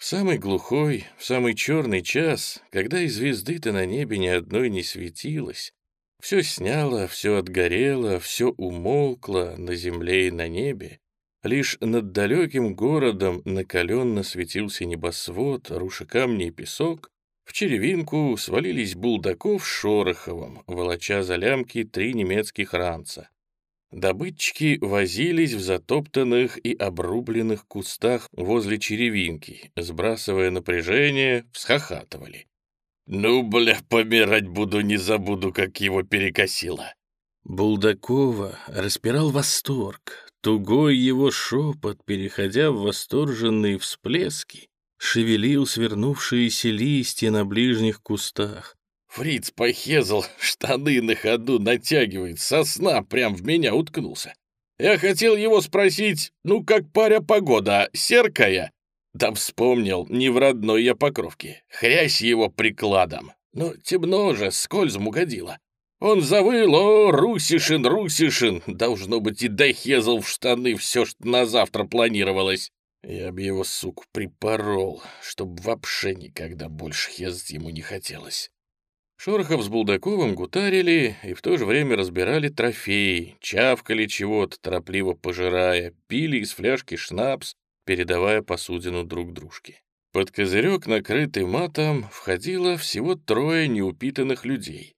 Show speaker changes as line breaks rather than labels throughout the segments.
В самый глухой, в самый черный час, когда и звезды-то на небе ни одной не светилось, все сняло, все отгорело, все умолкло на земле и на небе, лишь над далеким городом накаленно светился небосвод, руши камни и песок, в черевинку свалились Булдаков с Шороховым, волоча за лямки три немецких ранца. Добытчики возились в затоптанных и обрубленных кустах возле черевинки, сбрасывая напряжение, всхохатывали. «Ну, бля, помирать буду, не забуду, как его перекосило!» Булдакова распирал восторг. Тугой его шепот, переходя в восторженные всплески, шевелил свернувшиеся листья на ближних кустах, Фриц похезал, штаны на ходу натягивает, сосна прям в меня уткнулся. Я хотел его спросить, ну как паря погода, серкая? Да вспомнил, не в родной я покровке, хрясь его прикладом. Но темно же, скользом угодило. Он завыл, о, Русишин, Русишин, должно быть, и дохезал в штаны все, что на завтра планировалось. Я бы его, суку, припорол, чтоб вообще никогда больше хезать ему не хотелось. Шорохов с Булдаковым гутарили и в то же время разбирали трофеи, чавкали чего-то, торопливо пожирая, пили из фляжки шнапс, передавая посудину друг дружке. Под козырек, накрытый матом, входило всего трое неупитанных людей.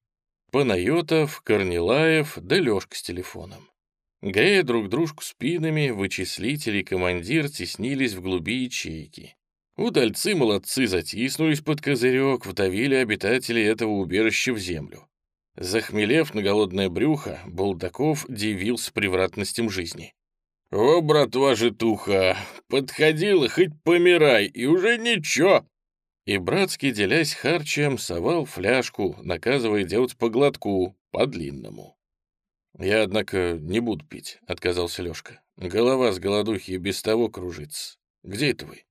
Панайотов, Корнилаев да Лёшка с телефоном. Грея друг дружку спинами, вычислители и командир теснились в глуби ячейки. Удальцы-молодцы затиснулись под козырек, вдавили обитателей этого убежища в землю. Захмелев на голодное брюхо, Булдаков дивился превратностям жизни. «О, братва житуха, подходила, хоть помирай, и уже ничего!» И братский, делясь харчем, совал фляжку, наказывая делать по глотку, по длинному. «Я, однако, не буду пить», — отказался Лёшка. «Голова с голодухи без того кружится. Где это вы?»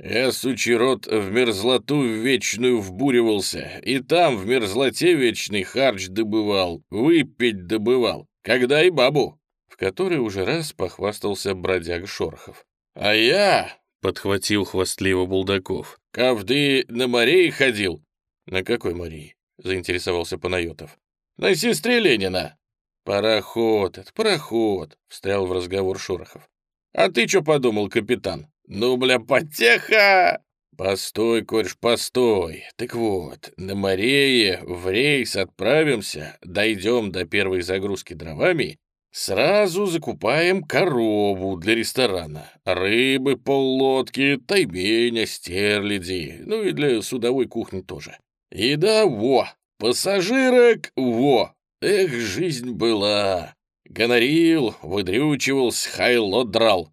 Я, сучий рот, в мерзлоту вечную вбуривался, и там в мерзлоте вечный харч добывал, выпить добывал, когда и бабу, в которой уже раз похвастался бродяг Шорохов. А я, — подхватил хвастливо Булдаков, — ковды на Марии ходил. На какой Марии? — заинтересовался Панайотов. На сестре Ленина. Пароход это, пароход, — встрял в разговор Шорохов. А ты что подумал, капитан? «Ну, бля, потеха!» «Постой, кореш, постой. Так вот, на Марее в рейс отправимся, дойдем до первой загрузки дровами, сразу закупаем корову для ресторана, рыбы поллодки, тайменя, стерляди, ну и для судовой кухни тоже. Еда во, пассажирок во. Эх, жизнь была. Гонорил, выдрючивался, хайло драл.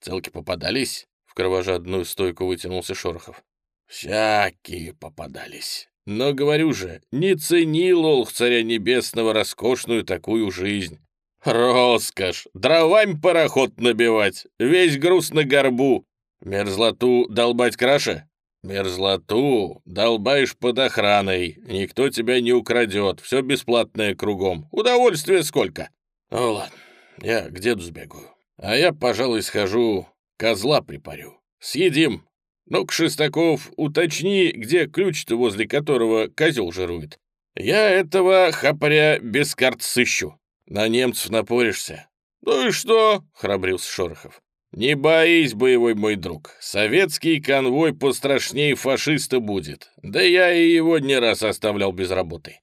Целки попадались?» Кровожадную стойку вытянулся Шорохов. «Всякие попадались. Но, говорю же, не ценил Олх Царя Небесного роскошную такую жизнь. Роскошь! Дровами пароход набивать, весь груз на горбу. Мерзлоту долбать краше? Мерзлоту долбаешь под охраной, никто тебя не украдет, все бесплатное кругом. Удовольствие сколько? Ну ладно, я к деду сбегаю. А я, пожалуй, схожу, козла припарю. Съедим. Ну-ка, Шестаков, уточни, где ключ-то, возле которого козел жирует. Я этого хапаря без карт сыщу. На немцев напоришься. Ну и что? — храбрился Шорохов. «Не боись, боевой мой друг, советский конвой пострашнее фашиста будет, да я и его не раз оставлял без работы».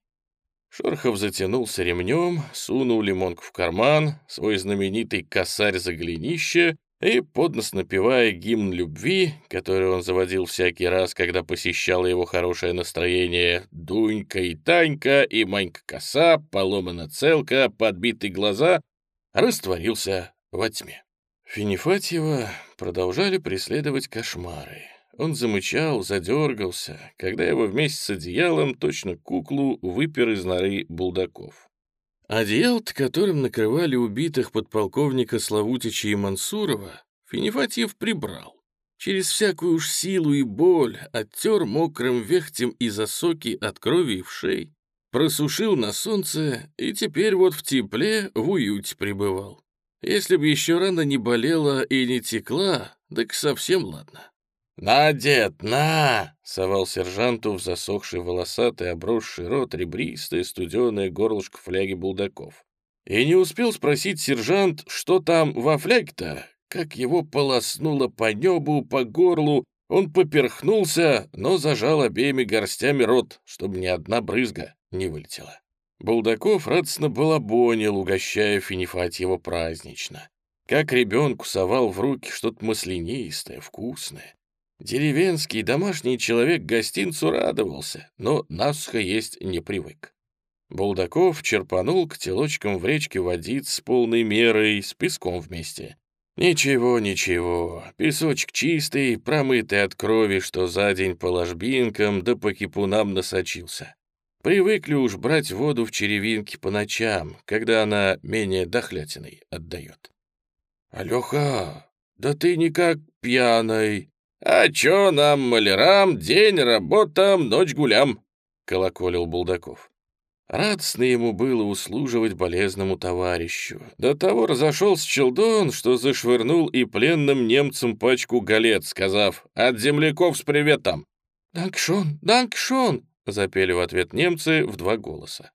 Шорохов затянулся ремнем, сунул лимонку в карман, свой знаменитый косарь за голенище и, поднос напевая гимн любви, который он заводил всякий раз, когда посещало его хорошее настроение, «Дунька и Танька, и Манька-коса, поломана целка, подбитые глаза», растворился во тьме. Финифатьева продолжали преследовать кошмары. Он замычал, задергался, когда его вместе с одеялом, точно куклу, выпер из норы булдаков. Одеял которым накрывали убитых подполковника Славутича и Мансурова, Финифатьев прибрал. Через всякую уж силу и боль оттер мокрым вехтем и засоки от крови и вшей, просушил на солнце и теперь вот в тепле в уюте пребывал. Если бы еще рана не болела и не текла, так совсем ладно. «На, дед, на!» — совал сержанту в засохший волосатый, обросший рот ребристое студеное горлышко фляги булдаков. И не успел спросить сержант, что там во фляге-то, как его полоснуло по небу, по горлу, он поперхнулся, но зажал обеими горстями рот, чтобы ни одна брызга не вылетела. Булдаков радостно балабонил, угощая Финифатьева празднично. Как ребенку совал в руки что-то маслянистое, вкусное. Деревенский домашний человек гостинцу радовался, но насухо есть не привык. Булдаков черпанул к телочкам в речке водиц с полной мерой, с песком вместе. Ничего, ничего, песочек чистый, промытый от крови, что за день по ложбинкам да по кипунам насочился. Привыкли уж брать воду в черевинке по ночам, когда она менее дохлятиной отдает. «Алёха, да ты никак пьяный!» «А чё нам, малярам, день работам, ночь гулям?» — колоколил Булдаков. Радостно ему было услуживать болезному товарищу. До того разошелся челдон, что зашвырнул и пленным немцам пачку галет, сказав «От земляков с приветом!» «Данкшон, данкшон!» — запели в ответ немцы в два голоса.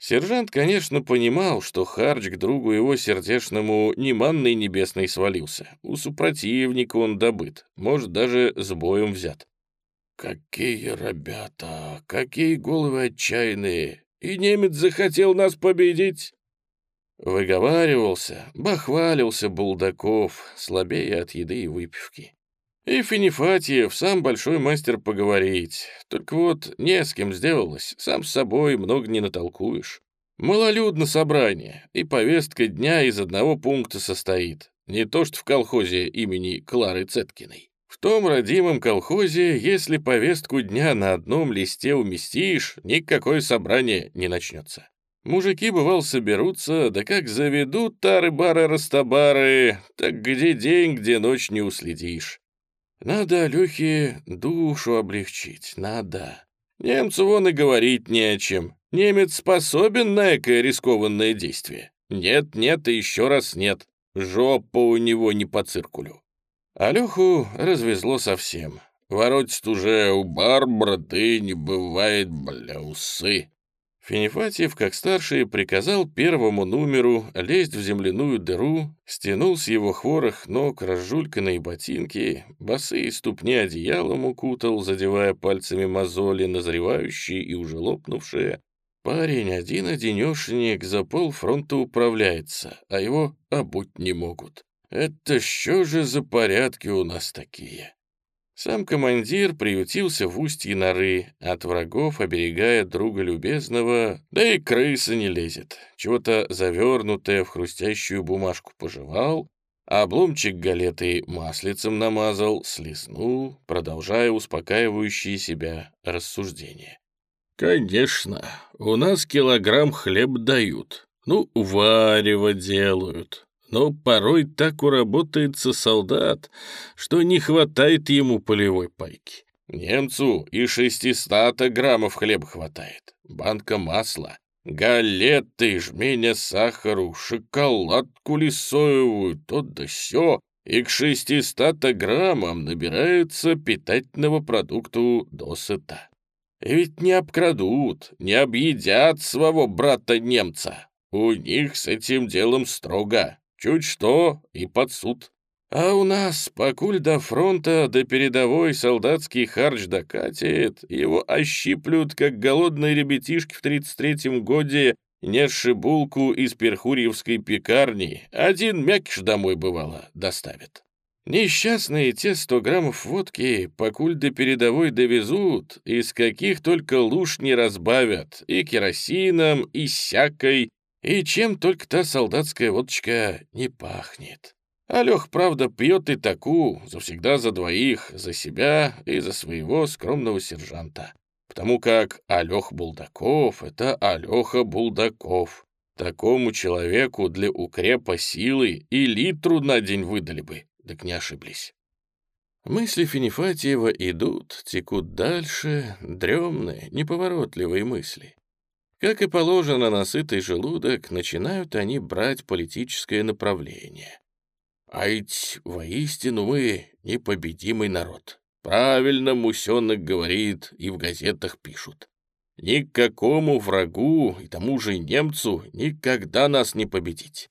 Сержант, конечно, понимал, что харч к другу его сердечному не манной небесной свалился. У супротивника он добыт, может, даже с боем взят. «Какие ребята! Какие головы отчаянные! И немец захотел нас победить!» Выговаривался, бахвалился Булдаков, слабее от еды и выпивки. И Финифатьев сам большой мастер поговорить. Только вот не с кем сделалось, сам с собой много не натолкуешь. Малолюдно собрание, и повестка дня из одного пункта состоит. Не то что в колхозе имени Клары Цеткиной. В том родимом колхозе, если повестку дня на одном листе уместишь, никакое собрание не начнется. Мужики, бывал, соберутся, да как заведут тары-бары-растабары, так где день, где ночь не уследишь. Надо Алёхе душу облегчить, надо. Немцу вон и говорить не о чем. Немец способен на экое рискованное действие. Нет, нет и еще раз нет. Жопа у него не по циркулю. Алёху развезло совсем. Воротит уже у Барбара, ты не бывает, бля, усы. Финифатьев, как старший, приказал первому номеру лезть в земляную дыру, стянул с его хворых ног разжульканные ботинки, босые ступни одеялом укутал, задевая пальцами мозоли, назревающие и уже лопнувшие. Парень один-одинешенек за полфронта управляется, а его обуть не могут. Это что же за порядки у нас такие? Сам командир приютился в устье норы, от врагов оберегая друга любезного, да и крыса не лезет. Чего-то завернутое в хрустящую бумажку пожевал, обломчик галеты маслицем намазал, слезнул, продолжая успокаивающие себя рассуждения. «Конечно, у нас килограмм хлеб дают, ну, варево делают, но порой так уработается солдат, что не хватает ему полевой пайки. Немцу и 600 граммов хлеба хватает, банка масла, галеты, жменя сахару, шоколадку лисоевую, то да сё, и к 600 граммам набирается питательного продукту досыта. И ведь не обкрадут, не объедят своего брата-немца. У них с этим делом строго. Чуть что и под суд. А у нас, покуль до фронта, до передовой солдатский харч докатит, его ощиплют, как голодные ребятишки в 33-м годе, несши булку из перхурьевской пекарни, один мякиш домой, бывало, доставит. Несчастные те сто граммов водки, покуль до передовой довезут, из каких только луж не разбавят, и керосином, и сякой, и чем только та солдатская водочка не пахнет. Алёх, правда, пьет и таку, завсегда за двоих, за себя и за своего скромного сержанта. Потому как Алёх Булдаков — это Алёха Булдаков. Такому человеку для укрепа силы и литру на день выдали бы, так не ошиблись. Мысли Финифатьева идут, текут дальше, дремные, неповоротливые мысли. Как и положено на сытый желудок, начинают они брать политическое направление. А ведь воистину мы непобедимый народ. Правильно Мусенок говорит и в газетах пишут. Никакому врагу, и тому же немцу, никогда нас не победить.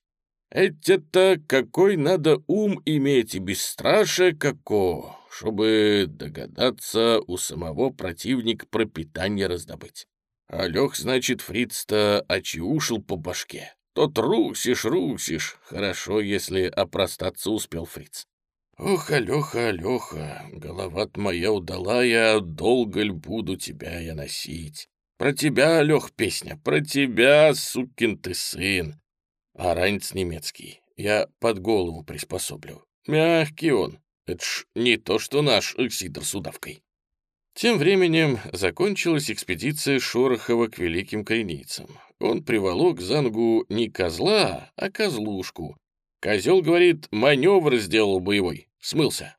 Это какой надо ум иметь и бесстрашие како, чтобы догадаться у самого противника пропитание раздобыть. А лег, значит, фриц-то очеушил по башке. Тот русишь, русишь. Хорошо, если опростаться успел фриц. Ох, Алёха, Алёха, голова моя удалая, долго ль буду тебя я носить? Про тебя, Алёх, песня, про тебя, сукин ты сын. А ранец немецкий я под голову приспособлю. Мягкий он, это ж не то, что наш Сидор с удавкой. Тем временем закончилась экспедиция Шорохова к великим кринийцам. Он приволок Зангу не козла, а козлушку. Козел, говорит, маневр сделал боевой, смылся.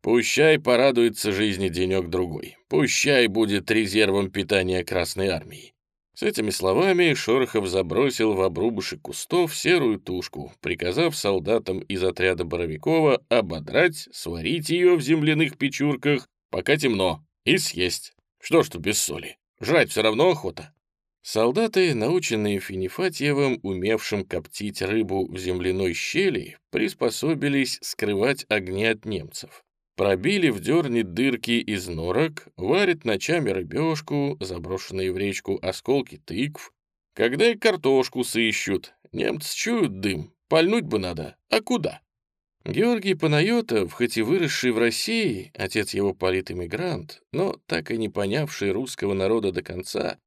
Пущай порадуется жизни денек-другой. Пущай будет резервом питания Красной Армии. С этими словами Шорохов забросил в обрубышек кустов серую тушку, приказав солдатам из отряда Боровикова ободрать, сварить ее в земляных печурках, пока темно, и съесть. Что ж тут без соли? Жрать все равно охота. Солдаты, наученные Финифатьевым, умевшим коптить рыбу в земляной щели, приспособились скрывать огни от немцев. Пробили в дерне дырки из норок, варят ночами рыбешку, заброшенные в речку осколки тыкв. Когда и картошку сыщут, немцы чуют дым, пальнуть бы надо, а куда? Георгий Панайотов, хоть и выросший в России, отец его политэмигрант, но так и не понявший русского народа до конца,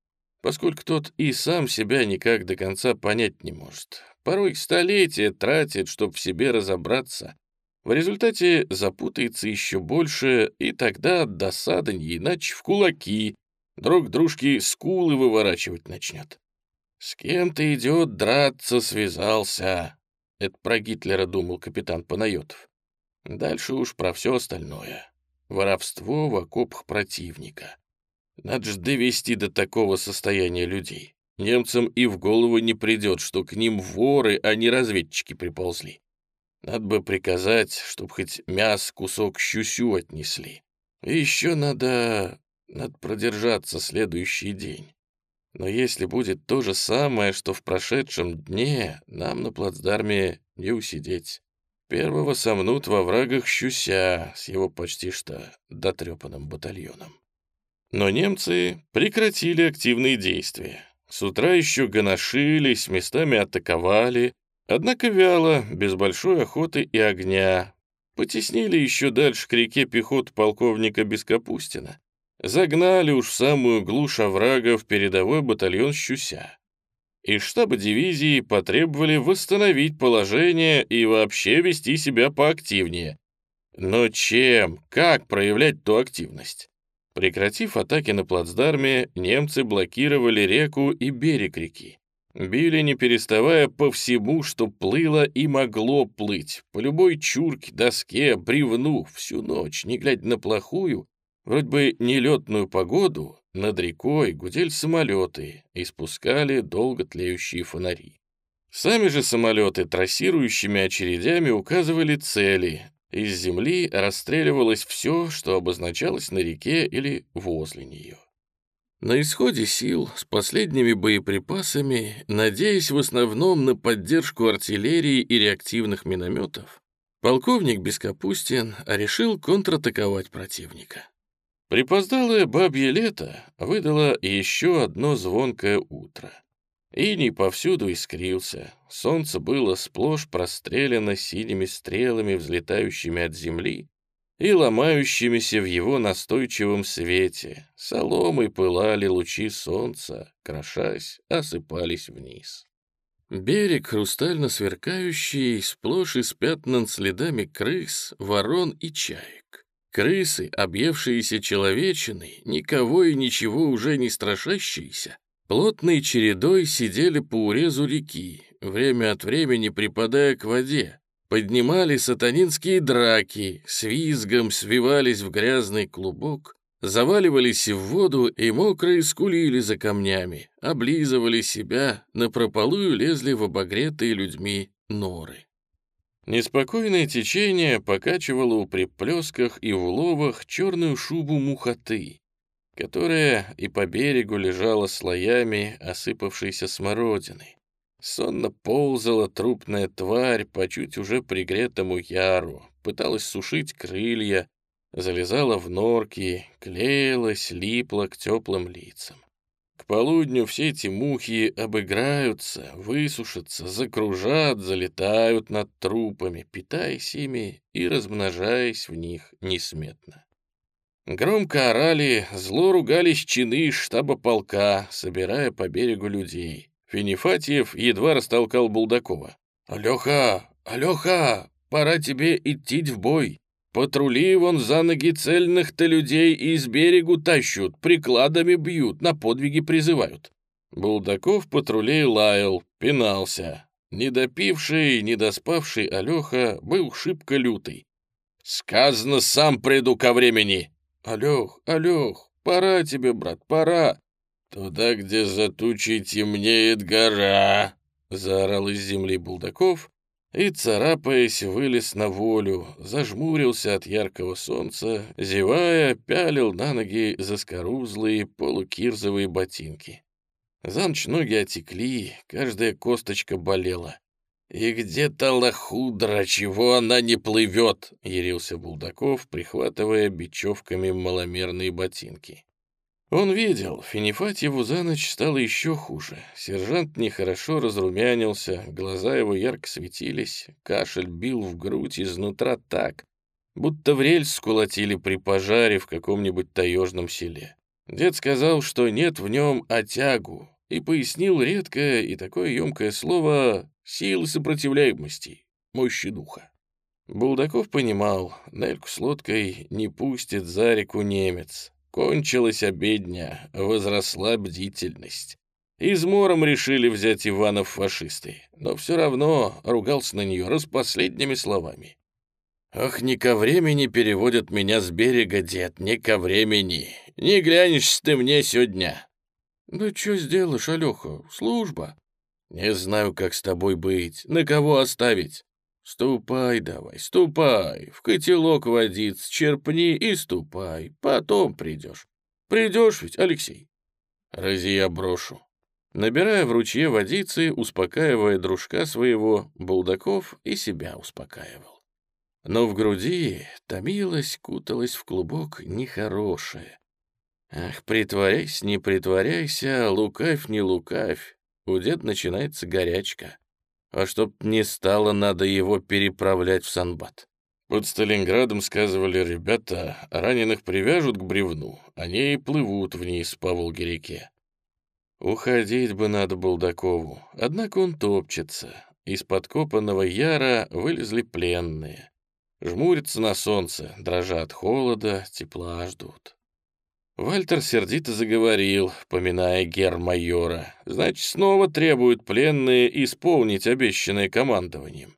поскольку тот и сам себя никак до конца понять не может. Порой столетия тратит, чтобы в себе разобраться. В результате запутается еще больше, и тогда от досады не иначе в кулаки, друг дружки скулы выворачивать начнет. С кем-то идет драться, связался, это про Гитлера думал капитан Панайотов. Дальше уж про все остальное. Воровство в окопах противника. Надо же довести до такого состояния людей. Немцам и в голову не придет, что к ним воры, а не разведчики приползли. Надо бы приказать, чтоб хоть мяс кусок щусю отнесли. И еще надо... надо продержаться следующий день. Но если будет то же самое, что в прошедшем дне, нам на плацдарме не усидеть. Первого сомнут во врагах Щуся с его почти что дотрепанным батальоном. Но немцы прекратили активные действия. С утра еще гоношились, местами атаковали, однако вяло, без большой охоты и огня. Потеснили еще дальше к реке пехот полковника Бескапустина, Загнали уж в самую глушь оврага передовой батальон Щуся. Из штаба дивизии потребовали восстановить положение и вообще вести себя поактивнее. Но чем, как проявлять ту активность? Прекратив атаки на плацдарме, немцы блокировали реку и берег реки. Били, не переставая, по всему, что плыло и могло плыть, по любой чурке, доске, бревну, всю ночь, не глядя на плохую, Вроде бы нелетную погоду над рекой гудели самолеты и спускали долго тлеющие фонари. Сами же самолеты трассирующими очередями указывали цели. Из земли расстреливалось все, что обозначалось на реке или возле нее. На исходе сил с последними боеприпасами, надеясь в основном на поддержку артиллерии и реактивных минометов, полковник Бескапустин решил контратаковать противника. Припоздалое бабье лето выдало еще одно звонкое утро. Иней повсюду искрился, солнце было сплошь прострелено синими стрелами, взлетающими от земли и ломающимися в его настойчивом свете. Соломой пылали лучи солнца, крошась, осыпались вниз. Берег, хрустально сверкающий, сплошь испятнан следами крыс, ворон и чаек. Крысы, объевшиеся человечиной, никого и ничего уже не страшащиеся, плотной чередой сидели по урезу реки, время от времени припадая к воде, поднимали сатанинские драки, с визгом свивались в грязный клубок, заваливались в воду и мокрые скулили за камнями, облизывали себя, напропалую лезли в обогретые людьми норы. Неспокойное течение покачивало у приплесках и в ловах черную шубу мухоты, которая и по берегу лежала слоями осыпавшейся смородины. Сонно ползала трупная тварь по чуть уже пригретому яру, пыталась сушить крылья, залезала в норки, клеилась, липла к теплым лицам. Полудню все эти мухи обыграются, высушатся, закружат, залетают над трупами, питаясь ими и размножаясь в них несметно. Громко орали, зло ругались чины штаба полка, собирая по берегу людей. Финифатьев едва растолкал Булдакова. «Алёха! Алёха! Пора тебе идти в бой! Патрули вон за ноги цельных-то людей из берегу тащут, прикладами бьют, на подвиги призывают». Булдаков патрулей лаял, пинался. Недопивший, недоспавший Алёха был шибко лютый. «Сказано, сам приду ко времени!» «Алёх, Алёх, пора тебе, брат, пора!» «Туда, где за тучей темнеет гора!» — заорал из земли Булдаков и, царапаясь, вылез на волю, зажмурился от яркого солнца, зевая, пялил на ноги заскорузлые полукирзовые ботинки. За ночь ноги отекли, каждая косточка болела. «И где-то лохудра, чего она не плывет?» — ярился Булдаков, прихватывая бечевками маломерные ботинки. Он видел, Финифатьеву за ночь стало еще хуже. Сержант нехорошо разрумянился, глаза его ярко светились, кашель бил в грудь изнутра так, будто в рельс сколотили при пожаре в каком-нибудь таежном селе. Дед сказал, что нет в нем отягу, и пояснил редкое и такое емкое слово «силы сопротивляемости, мощи духа». Булдаков понимал, Нельку с лодкой не пустит за реку немец. Кончилась обедня, возросла бдительность. Измором решили взять Иванов фашисты, но все равно ругался на нее распоследними словами. «Ах, не ко времени переводят меня с берега, дед, не ко времени. Не глянешь ты мне сегодня. «Да что сделаешь, Алёха? Служба». «Не знаю, как с тобой быть, на кого оставить». «Ступай давай, ступай, в котелок водиц черпни и ступай, потом придешь. Придешь ведь, Алексей?» «Рази я брошу». Набирая в ручье водицы, успокаивая дружка своего, Булдаков и себя успокаивал. Но в груди томилась, куталась в клубок нехорошее, Ах, притворяйся, не притворяйся, лукавь, не лукавь. У дед начинается горячка. А чтоб не стало, надо его переправлять в Санбат. Под Сталинградом, сказывали ребята, раненых привяжут к бревну, они и плывут вниз по Волге-реке. Уходить бы надо Булдакову, однако он топчется. Из подкопанного яра вылезли пленные. Жмурятся на солнце, дрожат холода, тепла ждут. Вальтер сердито заговорил, поминая гермайора. Значит, снова требуют пленные исполнить обещанное командованием.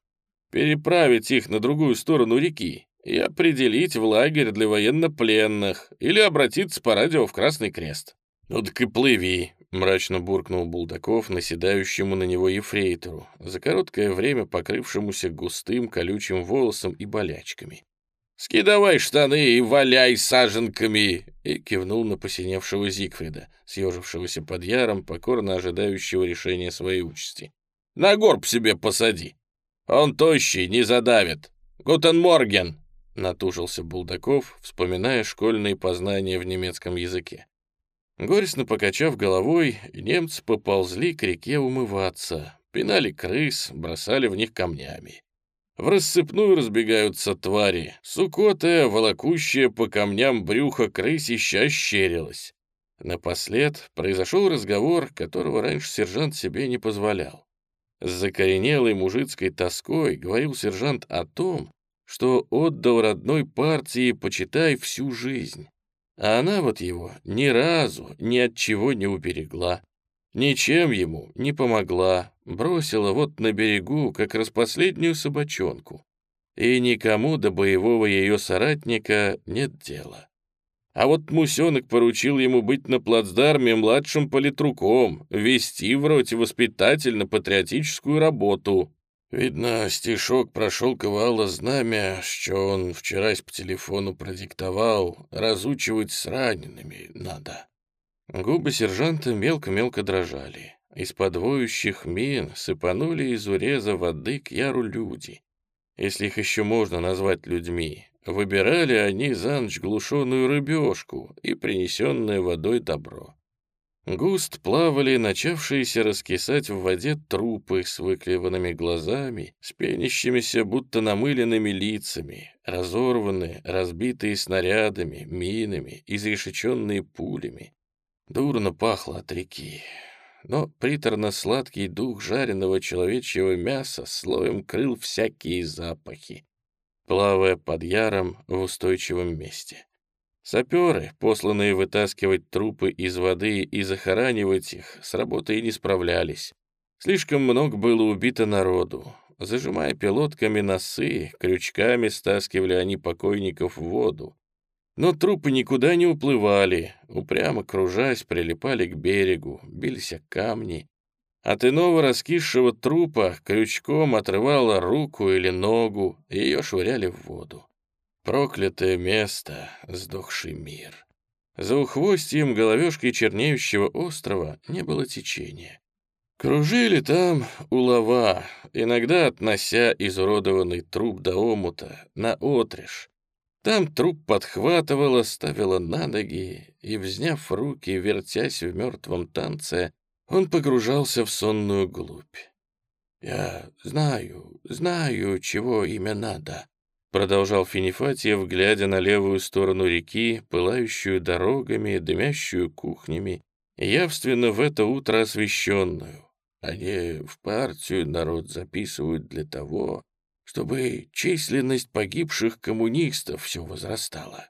Переправить их на другую сторону реки и определить в лагерь для военнопленных или обратиться по радио в Красный Крест. «Ну так и плыви», — мрачно буркнул Булдаков наседающему на него ефрейтору, за короткое время покрывшемуся густым колючим волосом и болячками. «Скидывай штаны и валяй саженками!» и кивнул на посиневшего Зигфрида, съежившегося под яром, покорно ожидающего решения своей участи. «На горб себе посади! Он тощий, не задавит! Guten Morgen!» — натужился Булдаков, вспоминая школьные познания в немецком языке. Горестно покачав головой, немцы поползли к реке умываться, пинали крыс, бросали в них камнями. В рассыпную разбегаются твари. Сукотая, волокущая по камням брюха крысища ощерилась. Напослед произошел разговор, которого раньше сержант себе не позволял. С закоренелой мужицкой тоской говорил сержант о том, что отдал родной партии, почитай, всю жизнь. А она вот его ни разу ни от чего не уберегла. Ничем ему не помогла, бросила вот на берегу, как распоследнюю собачонку. И никому до боевого ее соратника нет дела. А вот Мусенок поручил ему быть на плацдарме младшим политруком, вести в роте воспитательно-патриотическую работу. Видно, стишок прошел шелкового знамя, что он вчерась по телефону продиктовал, разучивать с ранеными надо. Губы сержанта мелко-мелко дрожали. Из подвоющих мин сыпанули из уреза воды к яру люди. Если их еще можно назвать людьми, выбирали они за ночь глушеную рыбешку и принесенное водой добро. Густ плавали начавшиеся раскисать в воде трупы с выклеванными глазами, с пенящимися, будто намыленными лицами, разорванные, разбитые снарядами, минами, изрешеченные пулями. Дурно пахло от реки, но приторно-сладкий дух жареного человечьего мяса слоем крыл всякие запахи, плавая под яром в устойчивом месте. Саперы, посланные вытаскивать трупы из воды и захоранивать их, с работой не справлялись. Слишком много было убито народу. Зажимая пилотками носы, крючками стаскивали они покойников в воду. Но трупы никуда не уплывали, упрямо кружась, прилипали к берегу, бились о камни. От иного раскисшего трупа крючком отрывала руку или ногу, ее швыряли в воду. Проклятое место, сдохший мир. За ухвостьем головешки чернеющего острова не было течения. Кружили там улова, иногда относя изуродованный труп до омута, на отрежь. Там труп подхватывала, ставила на ноги, и, взняв руки, вертясь в мертвом танце, он погружался в сонную глубь. «Я знаю, знаю, чего имя надо», Продолжал Финифатьев, глядя на левую сторону реки, пылающую дорогами, дымящую кухнями, явственно в это утро освещенную. Они в партию народ записывают для того, чтобы численность погибших коммунистов все возрастала.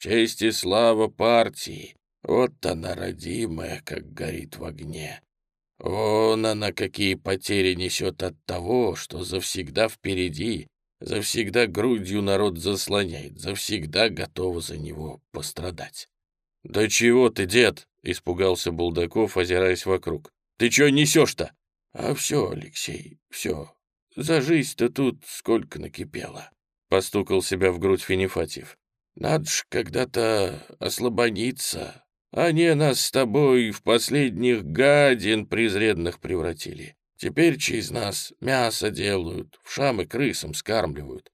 Честь и слава партии, вот она родимая, как горит в огне. Вон она какие потери несет от того, что завсегда впереди Завсегда грудью народ заслоняет, завсегда готова за него пострадать. «Да чего ты, дед?» — испугался Булдаков, озираясь вокруг. «Ты чё несешь-то?» «А все, Алексей, все. За жизнь-то тут сколько накипело», — постукал себя в грудь Финифатьев. «Надо ж когда-то ослабониться. Они нас с тобой в последних гадин презредных превратили. Теперь через нас мясо делают, в шамы крысам скармливают.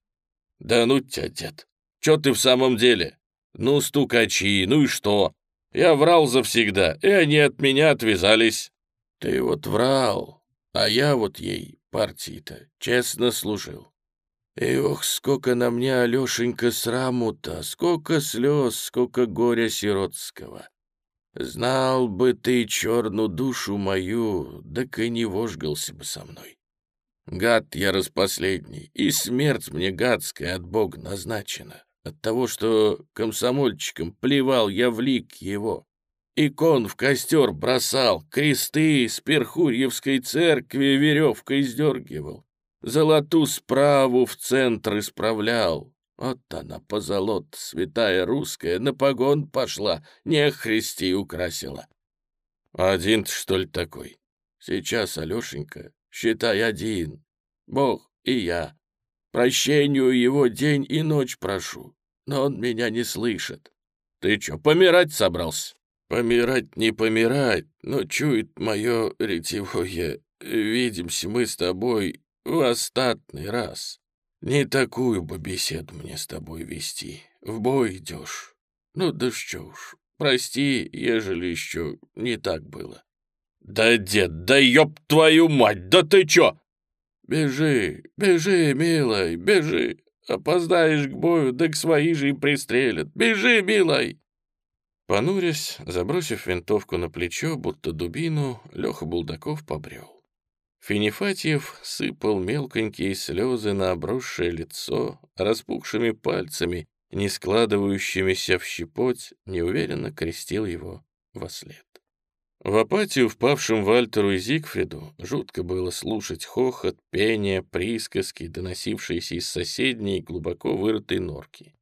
Да ну тебя, дед, чё ты в самом деле? Ну, стукачи, ну и что? Я врал завсегда, и они от меня отвязались. Ты вот врал, а я вот ей, партии-то, честно служил. И ох, сколько на мне, Алешенька, сраму-то, сколько слез, сколько горя сиротского. Знал бы ты черную душу мою, так и не вожгался бы со мной. Гад я распоследний, и смерть мне гадская от Бога назначена. От того, что комсомольчиком плевал я в лик его. Икон в костер бросал, кресты с Перхурьевской церкви веревкой сдергивал. Золоту справу в центр исправлял, вот она, позолот, святая русская, на погон пошла, не христи украсила. Один что ли, такой? Сейчас, Алешенька, считай один. Бог и я. Прощению его день и ночь прошу, но он меня не слышит. Ты чё, помирать собрался? Помирать не помирать, но чует мое ретевое. Видимся мы с тобой в остатный раз. Не такую бы беседу мне с тобой вести. В бой идешь. Ну да что уж, прости, ежели еще не так было. Да, дед, да ёб твою мать, да ты чё? Бежи, бежи, милой, бежи. Опоздаешь к бою, да к свои же и пристрелят. Бежи, милой. Понурясь, забросив винтовку на плечо, будто дубину, Леха Булдаков побрел. Финифатьев сыпал мелконькие слезы на обросшее лицо, распухшими пальцами, не складывающимися в щепоть, неуверенно крестил его во след. В апатию впавшим Вальтеру и Зигфриду жутко было слушать хохот, пение, присказки, доносившиеся из соседней глубоко вырытой норки.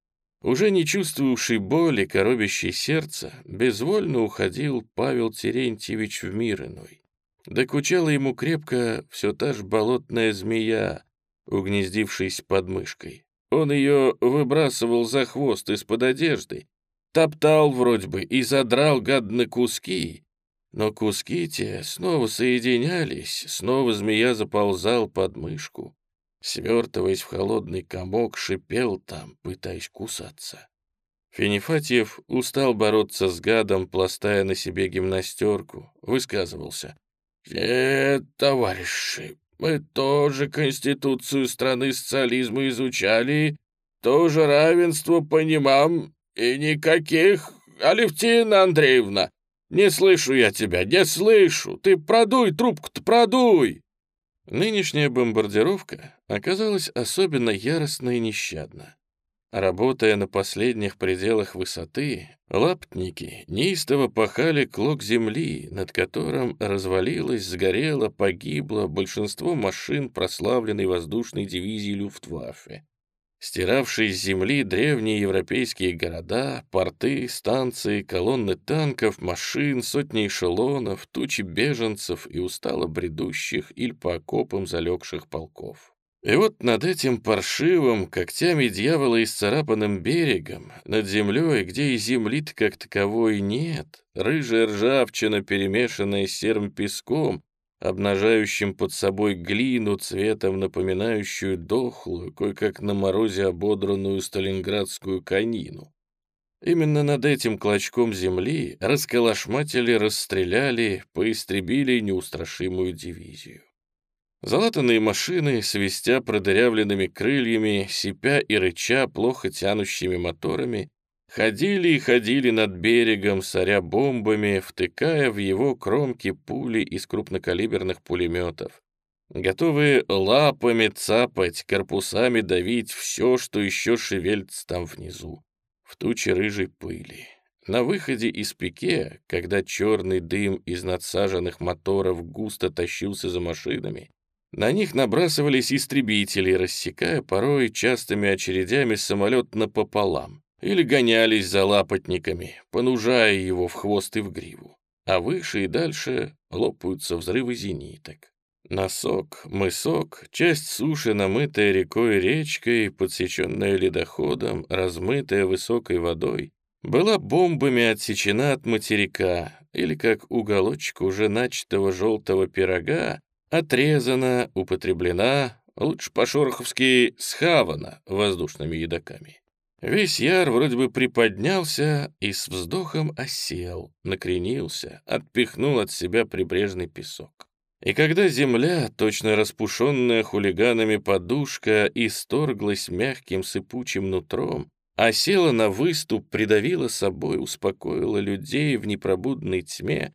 Уже не чувствовавший боли, коробящей сердце, безвольно уходил Павел Терентьевич в мир иной. Докучала ему крепко все та же болотная змея, угнездившись под мышкой. Он ее выбрасывал за хвост из-под одежды, топтал вроде бы и задрал гад куски, но куски те снова соединялись, снова змея заползал под мышку, свертываясь в холодный комок, шипел там, пытаясь кусаться. Финифатьев устал бороться с гадом, пластая на себе гимнастерку, высказывался. «Нет, товарищи, мы тоже Конституцию страны социализма изучали, тоже равенство понимам, и никаких, Алевтина Андреевна, не слышу я тебя, не слышу, ты продуй трубку-то, продуй!» Нынешняя бомбардировка оказалась особенно яростна и нещадна. Работая на последних пределах высоты, лаптники неистово пахали клок земли, над которым развалилось, сгорело, погибло большинство машин прославленной воздушной дивизии Люфтваффе. Стиравшие с земли древние европейские города, порты, станции, колонны танков, машин, сотни эшелонов, тучи беженцев и устало бредущих или по окопам залегших полков. И вот над этим паршивым, когтями дьявола исцарапанным берегом, над землей, где и земли-то как таковой нет, рыжая ржавчина, перемешанная с серым песком, обнажающим под собой глину цветом, напоминающую дохлую, кое-как на морозе ободранную сталинградскую конину. Именно над этим клочком земли расколошматили, расстреляли, поистребили неустрашимую дивизию. Залатанные машины, свистя продырявленными крыльями, сипя и рыча плохо тянущими моторами, ходили и ходили над берегом, соря бомбами, втыкая в его кромки пули из крупнокалиберных пулеметов, готовые лапами цапать, корпусами давить все, что еще шевельется там внизу, в туче рыжей пыли. На выходе из пике, когда черный дым из надсаженных моторов густо тащился за машинами, на них набрасывались истребители, рассекая порой частыми очередями самолет напополам, или гонялись за лапотниками, понужая его в хвост и в гриву. А выше и дальше лопаются взрывы зениток. Носок, мысок, часть суши, намытая рекой речкой, подсеченная ледоходом, размытая высокой водой, была бомбами отсечена от материка, или как уголочек уже начатого желтого пирога, отрезана, употреблена, лучше по-шороховски схавана воздушными едоками. Весь яр вроде бы приподнялся и с вздохом осел, накренился, отпихнул от себя прибрежный песок. И когда земля, точно распушенная хулиганами подушка, исторглась мягким сыпучим нутром, осела на выступ, придавила собой, успокоила людей в непробудной тьме,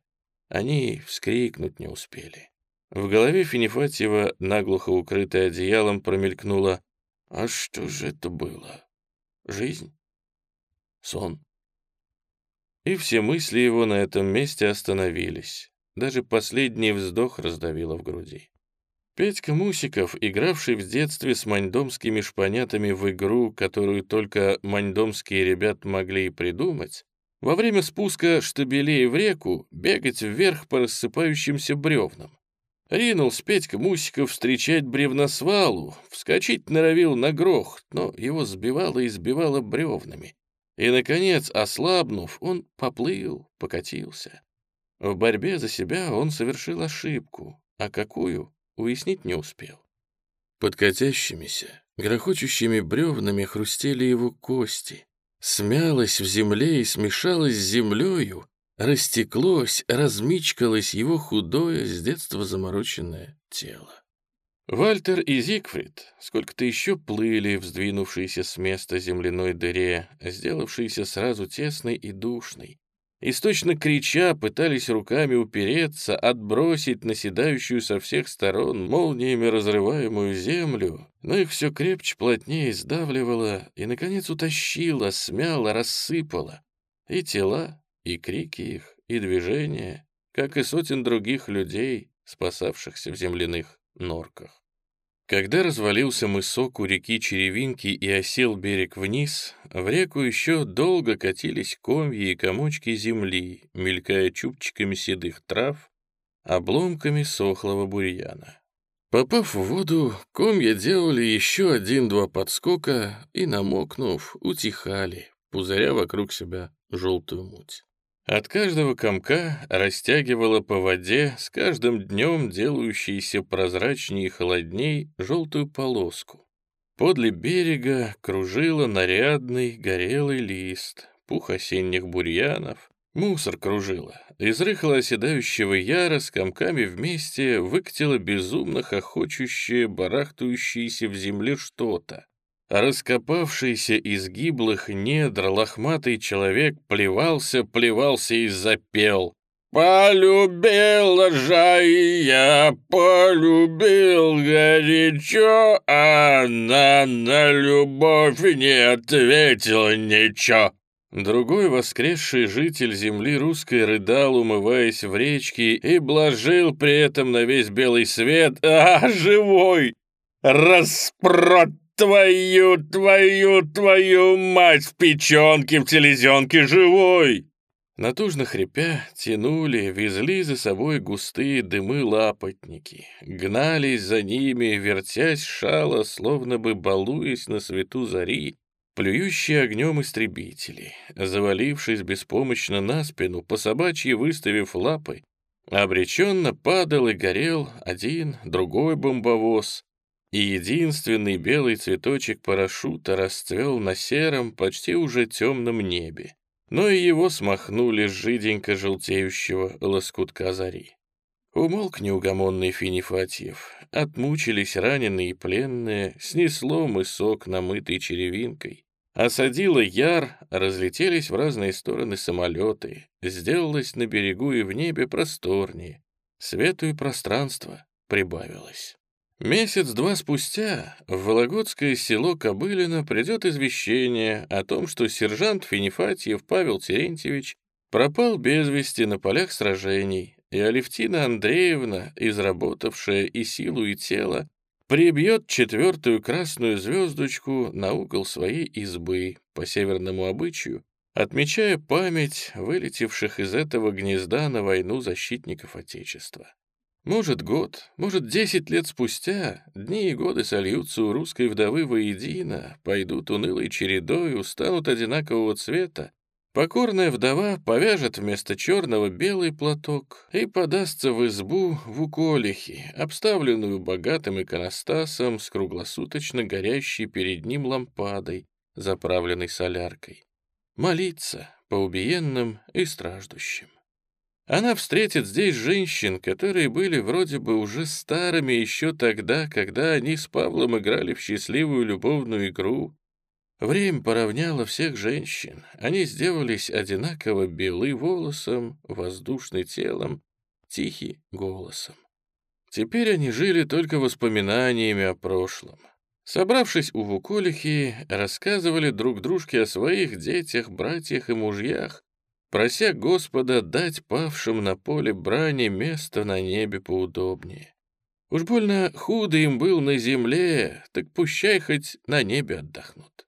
они вскрикнуть не успели. В голове Финифатьева, наглухо укрытая одеялом, промелькнуло «А что же это было? Жизнь? Сон?» И все мысли его на этом месте остановились. Даже последний вздох раздавило в груди. Петька Мусиков, игравший в детстве с маньдомскими шпанятами в игру, которую только маньдомские ребят могли и придумать, во время спуска штабелей в реку бегать вверх по рассыпающимся бревнам, Ринулся Петька Мусиков встречать бревносвалу, вскочить норовил на грохот, но его сбивало и сбивало бревнами. И, наконец, ослабнув, он поплыл, покатился. В борьбе за себя он совершил ошибку, а какую — уяснить не успел. Под катящимися, грохочущими бревнами хрустели его кости. Смялась в земле и смешалась с землею растеклось, размичкалось его худое, с детства замороченное тело. Вальтер и Зигфрид сколько-то еще плыли в сдвинувшейся с места земляной дыре, сделавшейся сразу тесной и душной. Источно крича пытались руками упереться, отбросить наседающую со всех сторон молниями разрываемую землю, но их все крепче, плотнее сдавливало и, наконец, утащило, смяло, рассыпало. И тела, и крики их, и движения, как и сотен других людей, спасавшихся в земляных норках. Когда развалился мысок у реки Черевинки и осел берег вниз, в реку еще долго катились комья и комочки земли, мелькая чубчиками седых трав, обломками сохлого бурьяна. Попав в воду, комья делали еще один-два подскока и, намокнув, утихали, пузыря вокруг себя желтую муть. От каждого комка растягивала по воде с каждым днем делающейся прозрачнее и холодней желтую полоску. Подле берега кружила нарядный горелый лист, пух осенних бурьянов, мусор кружила. Из рыхло оседающего яра с комками вместе выкатило безумно хохочущее, барахтающееся в земле что-то. Раскопавшийся из гиблых недр лохматый человек плевался, плевался и запел. Полюбил же я, полюбил горячо, она на любовь не ответила ничего. Другой воскресший житель земли русской рыдал, умываясь в речке, и блажил при этом на весь белый свет. «А, живой! Распрот твою, твою, твою мать в печенке, в телезенке, живой!» Натужно хрипя, тянули, везли за собой густые дымы лапотники, гнались за ними, вертясь шало, словно бы балуясь на свету зари, плюющие огнем истребители, завалившись беспомощно на спину, по собачьи выставив лапы, обреченно падал и горел один, другой бомбовоз, и единственный белый цветочек парашюта расцвел на сером, почти уже темном небе но и его смахнули с жиденько желтеющего лоскутка зари. Умолк неугомонный Финифатьев. Отмучились раненые и пленные, снесло мысок, намытый черевинкой. Осадило яр, разлетелись в разные стороны самолеты, сделалось на берегу и в небе просторнее, свету и пространство прибавилось. Месяц-два спустя в Вологодское село Кобылино придет извещение о том, что сержант Финифатьев Павел Терентьевич пропал без вести на полях сражений, и Алевтина Андреевна, изработавшая и силу, и тело, прибьет четвертую красную звездочку на угол своей избы по северному обычаю, отмечая память вылетевших из этого гнезда на войну защитников Отечества. Может, год, может, десять лет спустя дни и годы сольются у русской вдовы воедино, пойдут унылой чередой, устанут одинакового цвета. Покорная вдова повяжет вместо черного белый платок и подастся в избу в уколихе, обставленную богатым иконостасом с круглосуточно горящей перед ним лампадой, заправленной соляркой. Молиться по убиенным и страждущим. Она встретит здесь женщин, которые были вроде бы уже старыми еще тогда, когда они с Павлом играли в счастливую любовную игру. Время поравняло всех женщин. Они сделались одинаково белы волосом, воздушны телом, тихи голосом. Теперь они жили только воспоминаниями о прошлом. Собравшись у Вуколихи, рассказывали друг дружке о своих детях, братьях и мужьях, прося Господа дать павшим на поле брани место на небе поудобнее. Уж больно худо им был на земле, так пущай хоть на небе отдохнут.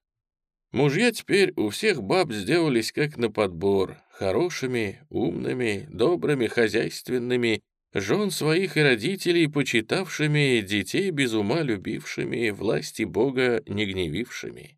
Мужья теперь у всех баб сделались как на подбор, хорошими, умными, добрыми, хозяйственными, жен своих и родителей почитавшими, детей без ума любившими, власти Бога не гневившими.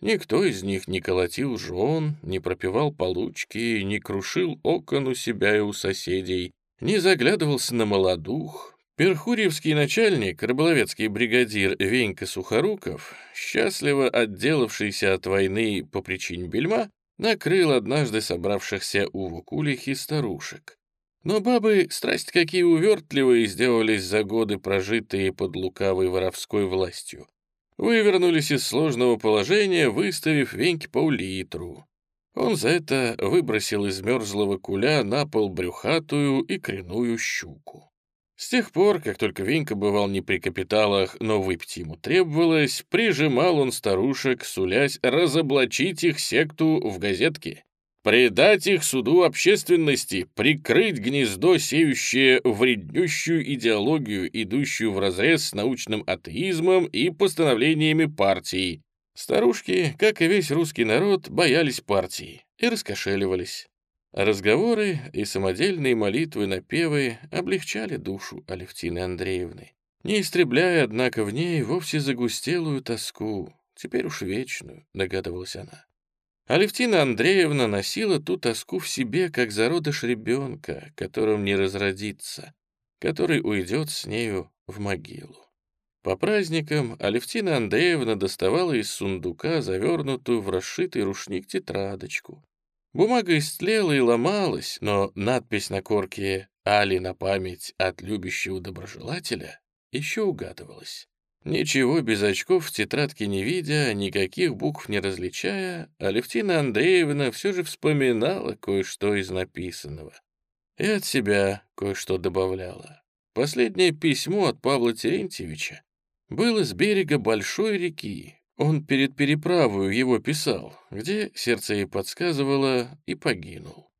Никто из них не колотил жен, не пропивал получки, не крушил окон у себя и у соседей, не заглядывался на молодух. Перхурьевский начальник, рыболовецкий бригадир Венька Сухоруков, счастливо отделавшийся от войны по причине бельма, накрыл однажды собравшихся у Вукулихи старушек. Но бабы, страсть какие увертливые, сделались за годы, прожитые под лукавой воровской властью вывернулись из сложного положения, выставив веньки пол-литру. Он за это выбросил из мерзлого куля на пол брюхатую и кряную щуку. С тех пор, как только Венька бывал не при капиталах, но выпить ему требовалось, прижимал он старушек, сулясь разоблачить их секту в газетке предать их суду общественности, прикрыть гнездо, сеющее вреднющую идеологию, идущую вразрез с научным атеизмом и постановлениями партии. Старушки, как и весь русский народ, боялись партии и раскошеливались. Разговоры и самодельные молитвы-напевы облегчали душу Алевтины Андреевны, не истребляя, однако, в ней вовсе загустелую тоску, теперь уж вечную, догадывалась она. Алевтина Андреевна носила ту тоску в себе, как зародыш ребенка, которым не разродится, который уйдет с нею в могилу. По праздникам Алевтина Андреевна доставала из сундука завернутую в расшитый рушник тетрадочку, Бумага истлела и ломалась, но надпись на корке «Али на память от любящего доброжелателя» еще угадывалась. Ничего без очков в тетрадке не видя, никаких букв не различая, Алевтина Андреевна все же вспоминала кое-что из написанного. И от себя кое-что добавляла. Последнее письмо от Павла Терентьевича было с берега большой реки, он перед переправою его писал, где, сердце ей подсказывало, и погинул.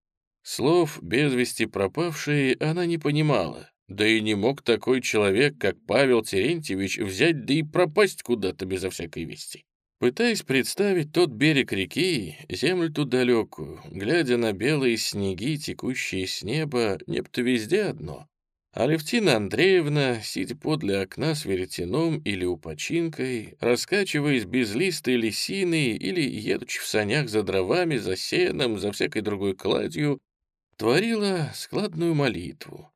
Слов без вести пропавшие она не понимала, да и не мог такой человек, как Павел Терентьевич, взять да и пропасть куда-то безо всякой вести. Пытаясь представить тот берег реки, землю ту далекую, глядя на белые снеги, текущие с неба, небо-то везде одно, Алевтина Андреевна, сидя подле окна с веретеном или упочинкой, раскачиваясь безлистой лисиной или едучи в санях за дровами, за сеном, за всякой другой кладью, творила складную молитву.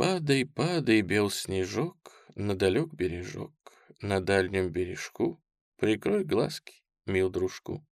«Падай, падай, бел снежок, на далек бережок, на дальнем бережку, прикрой глазки, мил дружку».